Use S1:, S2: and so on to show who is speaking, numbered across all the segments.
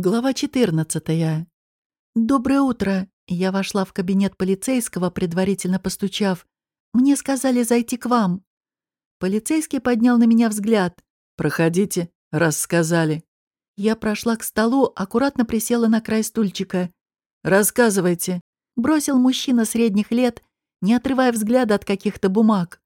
S1: Глава 14. «Доброе утро!» Я вошла в кабинет полицейского, предварительно постучав. «Мне сказали зайти к вам». Полицейский поднял на меня взгляд.
S2: «Проходите, раз сказали».
S1: Я прошла к столу, аккуратно присела на край стульчика.
S2: «Рассказывайте», —
S1: бросил мужчина средних лет, не отрывая взгляда от каких-то бумаг.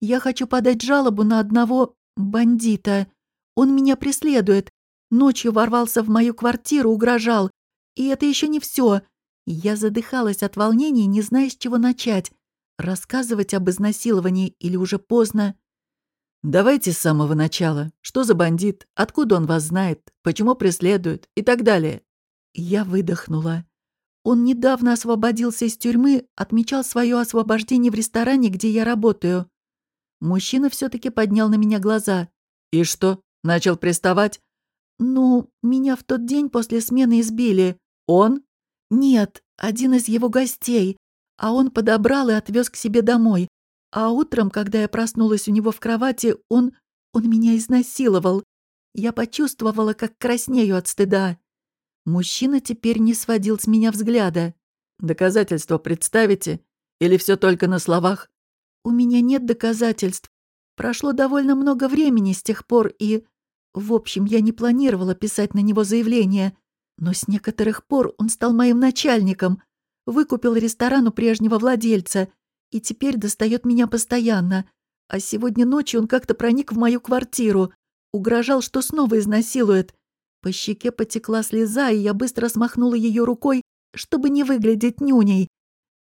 S1: «Я хочу подать жалобу на одного бандита. Он меня преследует, Ночью ворвался в мою квартиру, угрожал. И это еще не все. Я задыхалась от волнения, не зная, с чего начать. Рассказывать об изнасиловании или уже поздно.
S2: «Давайте с самого начала. Что за бандит? Откуда он вас знает? Почему преследует? И так далее».
S1: Я выдохнула. Он недавно освободился из тюрьмы, отмечал свое освобождение в ресторане, где я работаю. Мужчина все таки поднял на меня глаза.
S2: «И что, начал приставать?»
S1: «Ну, меня в тот день после смены избили.
S2: Он?»
S1: «Нет, один из его гостей. А он подобрал и отвез к себе домой. А утром, когда я проснулась у него в кровати, он... он меня изнасиловал. Я почувствовала, как краснею от стыда. Мужчина теперь не сводил с меня взгляда.
S2: «Доказательства представите? Или все только на словах?»
S1: «У меня нет доказательств. Прошло довольно много времени с тех пор, и... В общем, я не планировала писать на него заявление, но с некоторых пор он стал моим начальником, выкупил ресторан у прежнего владельца и теперь достает меня постоянно. А сегодня ночью он как-то проник в мою квартиру, угрожал, что снова изнасилует. По щеке потекла слеза, и я быстро смахнула ее рукой, чтобы не выглядеть нюней.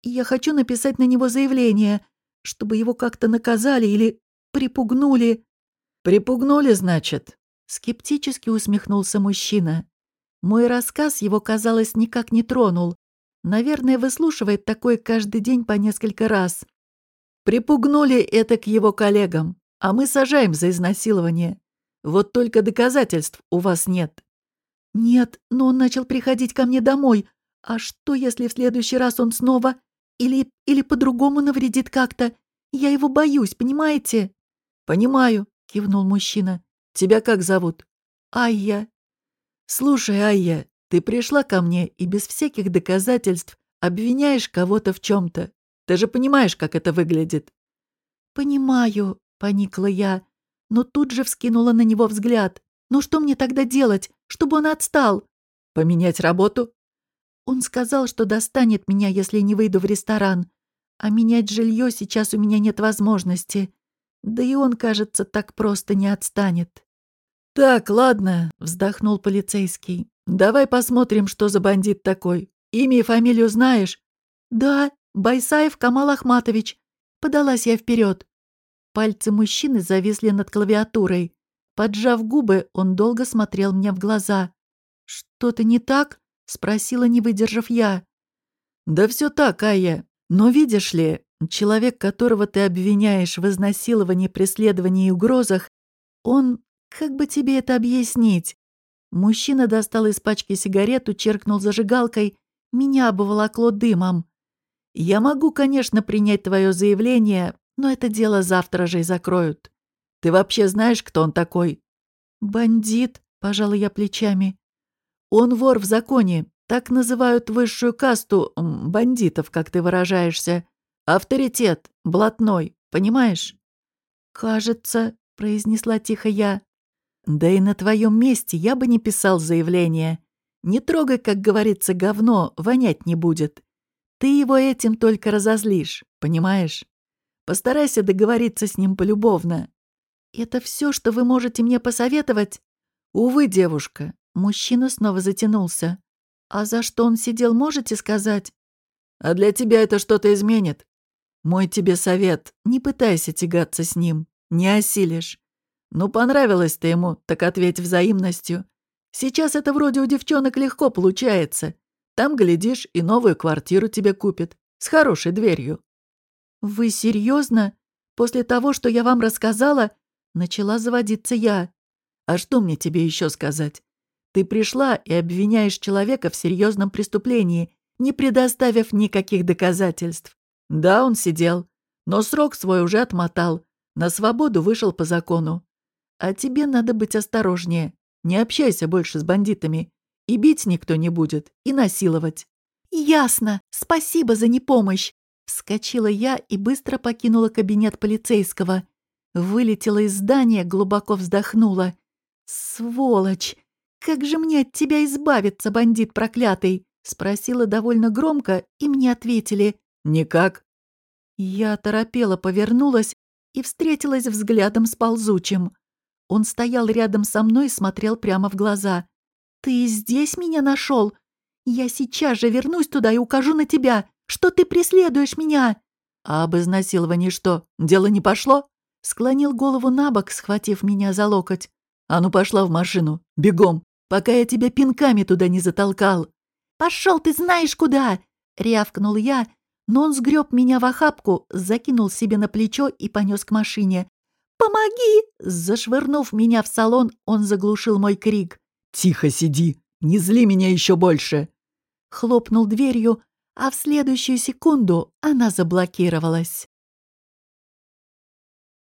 S1: И я хочу написать на него заявление, чтобы его как-то наказали или припугнули.
S2: «Припугнули, значит?»
S1: Скептически усмехнулся мужчина. Мой рассказ его, казалось, никак не тронул. Наверное, выслушивает такой каждый день по несколько раз.
S2: Припугнули это к его коллегам, а мы сажаем за изнасилование. Вот только доказательств у вас нет.
S1: Нет, но он начал приходить ко мне домой. А что, если в следующий раз он снова... Или... или по-другому навредит как-то? Я его боюсь, понимаете?
S2: Понимаю, кивнул мужчина. Тебя как зовут?»
S1: «Айя».
S2: «Слушай, Айя, ты пришла ко мне и без всяких доказательств обвиняешь кого-то в чем-то. Ты же понимаешь, как это выглядит?»
S1: «Понимаю», — поникла я, но тут же вскинула на него взгляд. «Ну что мне тогда делать, чтобы он отстал?»
S2: «Поменять работу?»
S1: Он сказал, что достанет меня, если не выйду в ресторан. А менять жилье сейчас у меня нет возможности. Да и он, кажется, так просто не отстанет.
S2: «Так, ладно», — вздохнул полицейский. «Давай посмотрим, что за бандит такой. Имя и фамилию знаешь?»
S1: «Да, Байсаев Камал Ахматович». Подалась я вперед. Пальцы мужчины зависли над клавиатурой. Поджав губы, он долго смотрел мне в глаза. «Что-то не так?» — спросила, не выдержав я.
S2: «Да все так, Ая. Но видишь ли, человек, которого ты обвиняешь в изнасиловании, преследовании и угрозах, он как бы тебе это объяснить? Мужчина достал из пачки сигарету, черкнул зажигалкой. Меня обволокло дымом. Я могу, конечно, принять твое заявление, но это дело завтра же и закроют. Ты вообще знаешь, кто он такой?
S1: Бандит, пожала я плечами.
S2: Он вор в законе. Так называют высшую касту бандитов, как ты выражаешься. Авторитет, блатной, понимаешь?
S1: Кажется, произнесла тихо я.
S2: Да и на твоем месте я бы не писал заявление. Не трогай, как говорится, говно, вонять не будет. Ты его этим только разозлишь, понимаешь? Постарайся договориться с ним полюбовно.
S1: Это все, что вы можете мне посоветовать?
S2: Увы, девушка.
S1: Мужчина снова затянулся. А за что он сидел, можете сказать?
S2: А для тебя это что-то изменит. Мой тебе совет, не пытайся тягаться с ним, не осилишь. Ну, понравилось ты ему, так ответь взаимностью. Сейчас это вроде у девчонок легко получается. Там, глядишь, и новую квартиру тебе купит. С хорошей дверью.
S1: Вы серьезно? После того, что я вам рассказала, начала заводиться я.
S2: А что мне тебе еще сказать? Ты пришла и обвиняешь человека в серьезном преступлении, не предоставив никаких доказательств. Да, он сидел, но срок свой уже отмотал. На свободу вышел по закону. А тебе надо быть осторожнее. Не общайся больше с бандитами. И бить никто не будет, и насиловать».
S1: «Ясно. Спасибо за непомощь!» Вскочила я и быстро покинула кабинет полицейского. Вылетела из здания, глубоко вздохнула. «Сволочь! Как же мне от тебя избавиться, бандит проклятый?» Спросила довольно громко, и мне ответили.
S2: «Никак».
S1: Я торопела повернулась и встретилась взглядом с ползучим. Он стоял рядом со мной и смотрел прямо в глаза. «Ты здесь меня нашел? Я сейчас же вернусь туда и укажу на тебя, что ты преследуешь меня!»
S2: «А об изнасиловании что, дело не пошло?»
S1: Склонил голову на бок, схватив меня за локоть.
S2: «А ну пошла в машину, бегом, пока я тебя пинками туда не затолкал!»
S1: «Пошел ты знаешь куда!» — рявкнул я, но он сгреб меня в охапку, закинул себе на плечо и понес к машине. «Помоги!» Зашвырнув меня в салон, он заглушил мой крик.
S2: «Тихо сиди! Не зли меня еще больше!»
S1: Хлопнул дверью, а в следующую секунду она заблокировалась.